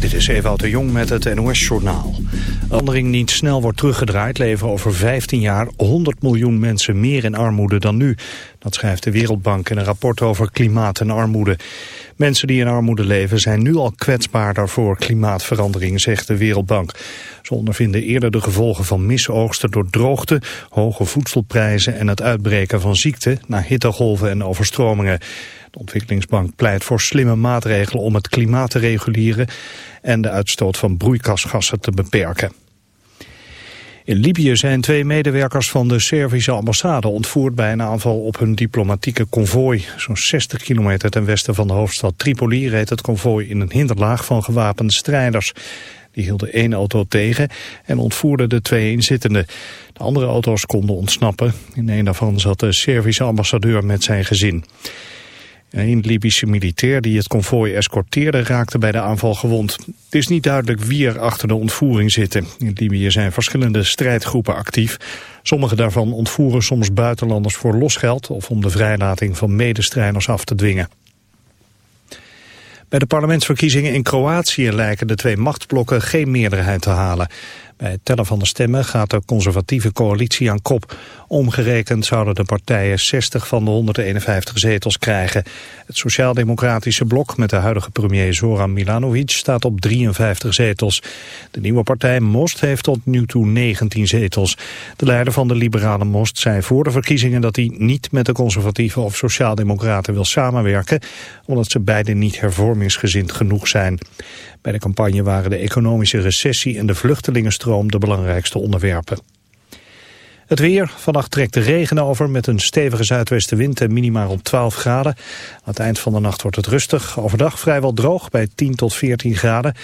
Dit is Ewout de Jong met het NOS-journaal. Verandering niet snel wordt teruggedraaid leven over 15 jaar 100 miljoen mensen meer in armoede dan nu. Dat schrijft de Wereldbank in een rapport over klimaat en armoede. Mensen die in armoede leven zijn nu al kwetsbaarder voor klimaatverandering, zegt de Wereldbank. Ze ondervinden eerder de gevolgen van misoogsten door droogte, hoge voedselprijzen en het uitbreken van ziekten na hittegolven en overstromingen. De ontwikkelingsbank pleit voor slimme maatregelen om het klimaat te reguleren en de uitstoot van broeikasgassen te beperken. In Libië zijn twee medewerkers van de Servische ambassade ontvoerd bij een aanval op hun diplomatieke konvooi. Zo'n 60 kilometer ten westen van de hoofdstad Tripoli reed het konvooi in een hinderlaag van gewapende strijders. Die hielden één auto tegen en ontvoerden de twee inzittenden. De andere auto's konden ontsnappen. In een daarvan zat de Servische ambassadeur met zijn gezin. Een Libische militair die het konvooi escorteerde raakte bij de aanval gewond. Het is niet duidelijk wie er achter de ontvoering zitten. In Libië zijn verschillende strijdgroepen actief. Sommige daarvan ontvoeren soms buitenlanders voor losgeld... of om de vrijlating van medestrijders af te dwingen. Bij de parlementsverkiezingen in Kroatië lijken de twee machtsblokken geen meerderheid te halen. Bij het tellen van de stemmen gaat de conservatieve coalitie aan kop. Omgerekend zouden de partijen 60 van de 151 zetels krijgen. Het sociaal-democratische blok met de huidige premier Zoran Milanovic staat op 53 zetels. De nieuwe partij Most heeft tot nu toe 19 zetels. De leider van de liberale Most zei voor de verkiezingen dat hij niet met de conservatieven of sociaal-democraten wil samenwerken, omdat ze beide niet hervormingsgezind genoeg zijn. Bij de campagne waren de economische recessie en de vluchtelingenstroom de belangrijkste onderwerpen. Het weer. Vannacht trekt de regen over met een stevige zuidwestenwind en minimaal op 12 graden. Aan het eind van de nacht wordt het rustig. Overdag vrijwel droog bij 10 tot 14 graden.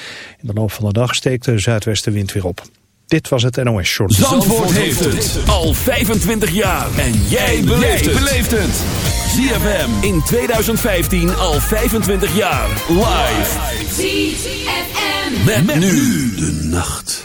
In de loop van de dag steekt de zuidwestenwind weer op. Dit was het NOS Short. Zandvoort, Zandvoort heeft het al 25 jaar. En jij beleeft het. ZFM in 2015 al 25 jaar. Live. ZFM. Met, nu de nacht.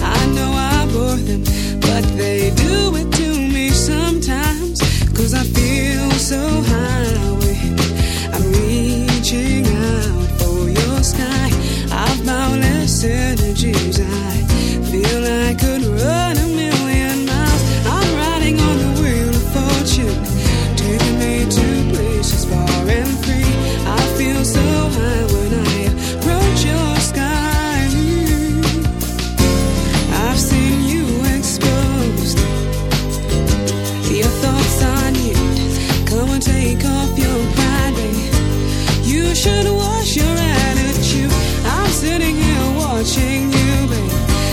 Take off your. You should wash your attitude. I'm sitting here watching you, babe.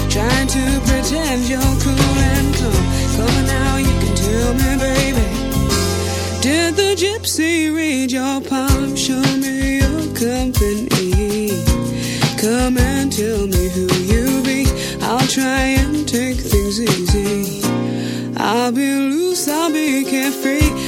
Trying to pretend you're cool and calm. On now, you can tell me, baby. Did the gypsy read your palm? Show me your company. Come and tell me who you be. I'll try and take things easy. I'll be loose, I'll be carefree.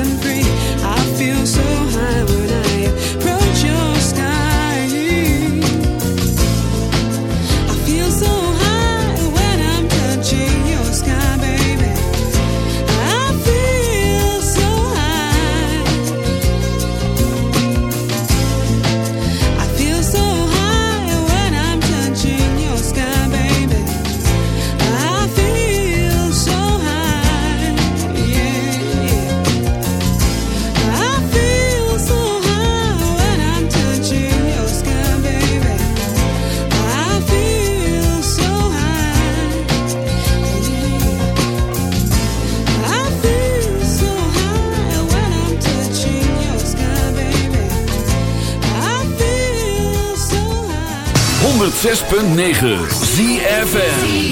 106.9 ZFM.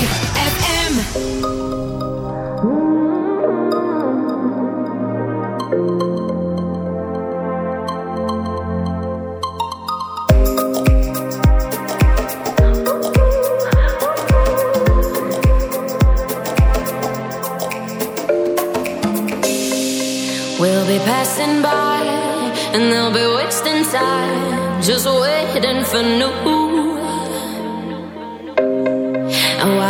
We'll be passing by and they'll be wasting time just waiting for new.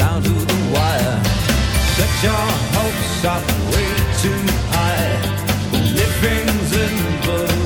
down to the wire. Set your hopes up way too high. Living's in the.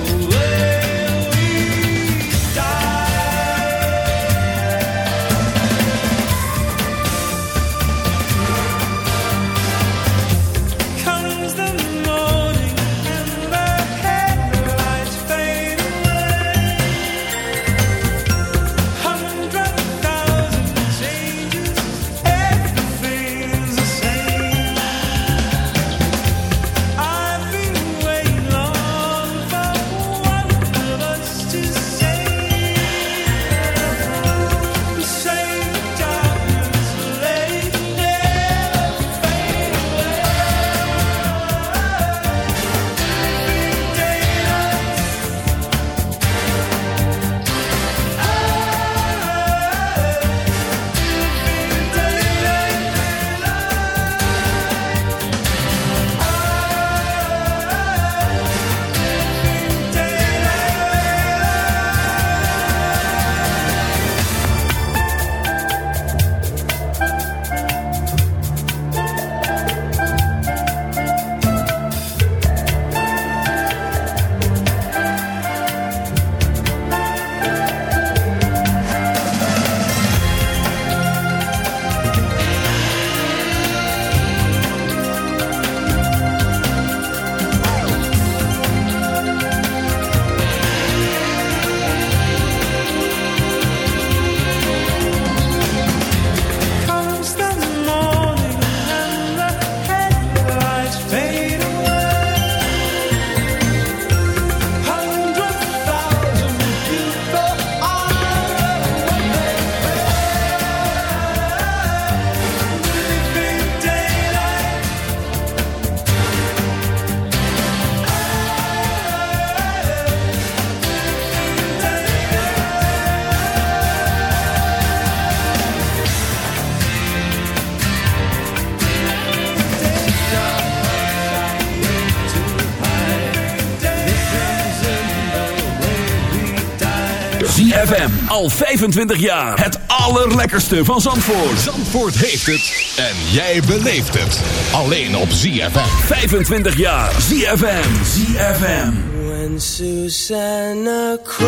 Al 25 jaar. Het allerlekkerste van Zandvoort. Zandvoort heeft het. En jij beleeft het. Alleen op ZFM. 25 jaar. ZFM. ZFM. When Susanna cries,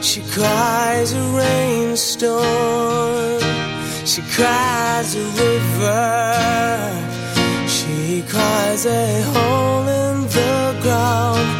she cries a rainstorm. She cries a river. She cries a hole in the ground.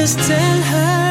just tell her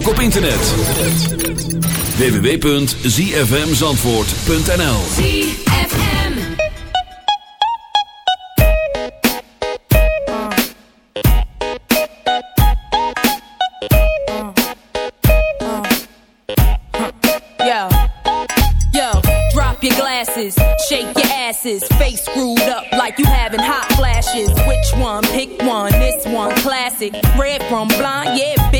ook op internet. www.zfmzandvoort.nl ZFM. Yo, yo, drop your glasses, shake your asses, face screwed up like you having hot flashes. Which one? Pick one. This one, classic. Red from blind, yeah, bitch,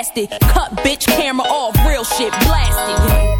Cut bitch camera off, real shit blasted.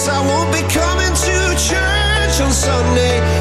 Guess I won't be coming to church on Sunday.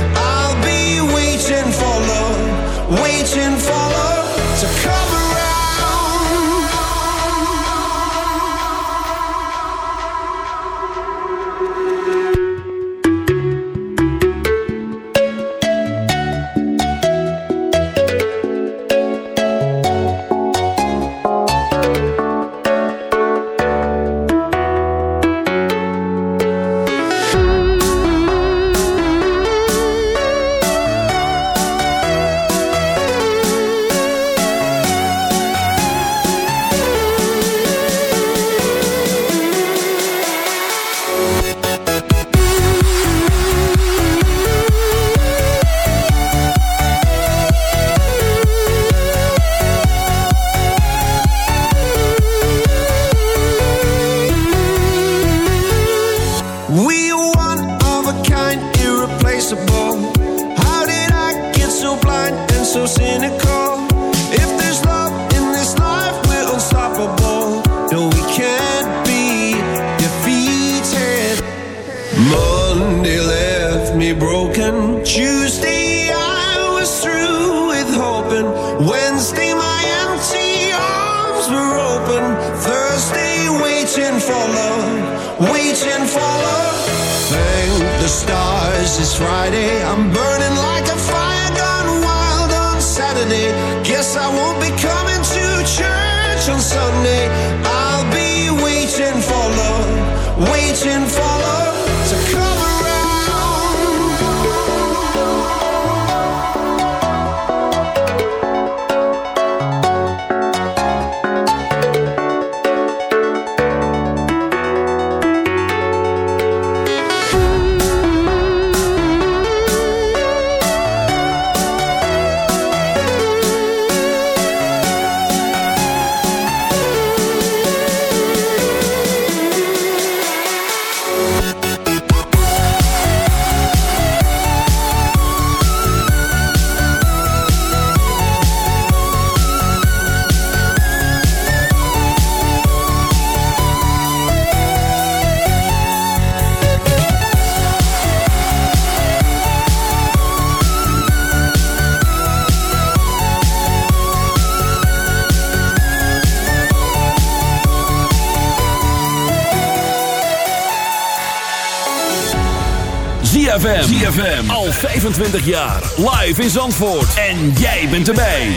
25 jaar. Live in Zandvoort. En jij bent erbij.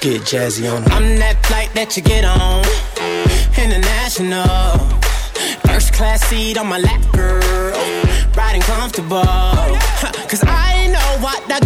Get jazzy on. I'm that flight that you get on. International. First class seat on my lap, girl. Riding comfortable. Cause I know what that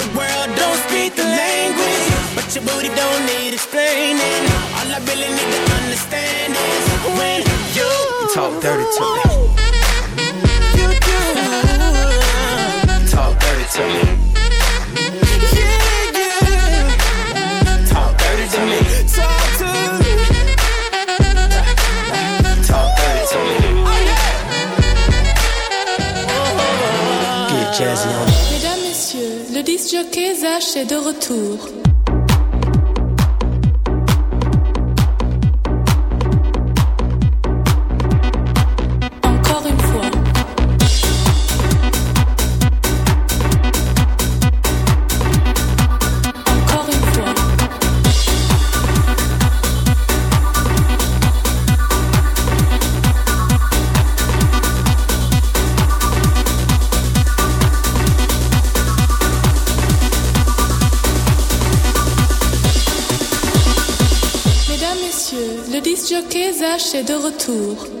Your booty don't need explaining. All I really need to understand is when you, you talk dirty to me. You do. Talk dirty to me. Yeah, yeah. Talk dirty to me. Talk to me. Talk dirty to me. Get jazzy on it. Mesdames, Messieurs, le disc jockey Zach est de retour. marché de retour.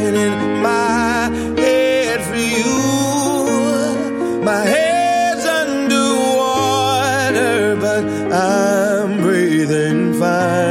I'm breathing fine.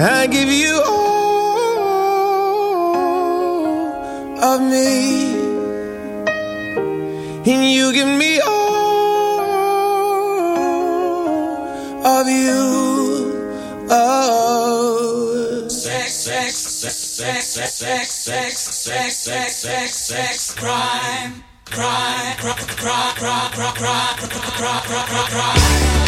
I give you all of me. And you give me all of you. Oh. Sex, sex, sex, sex, sex, sex, sex, sex, sex, sex, sex, crime, crime, crime, crime, crime, crime, crime, crime, crime,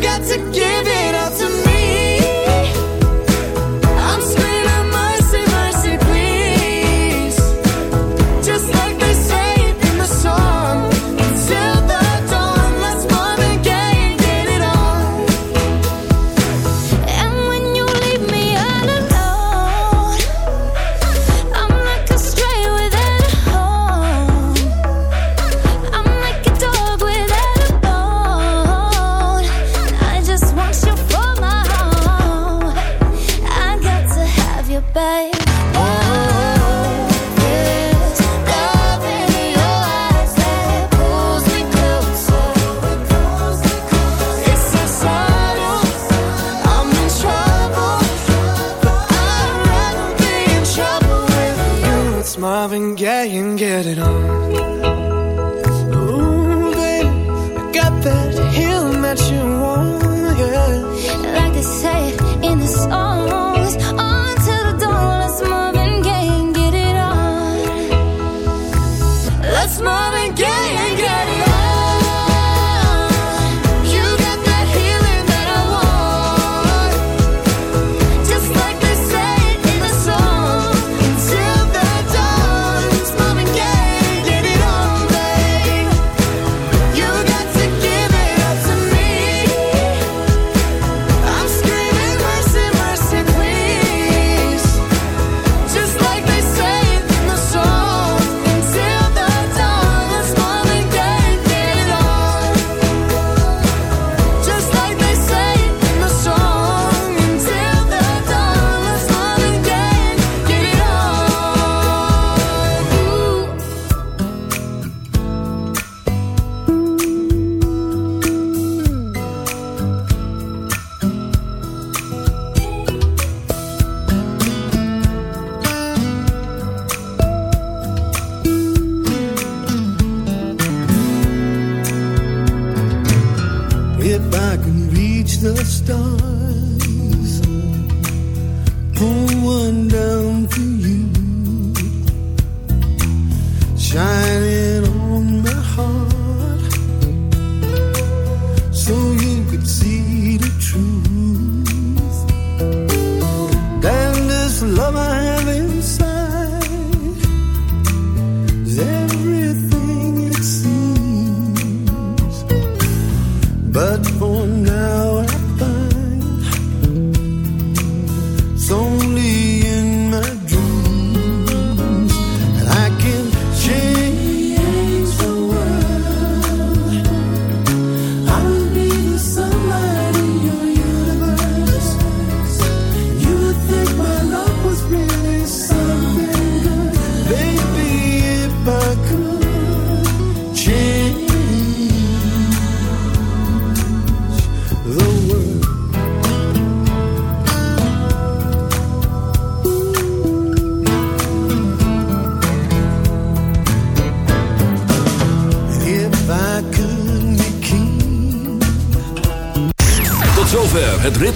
got to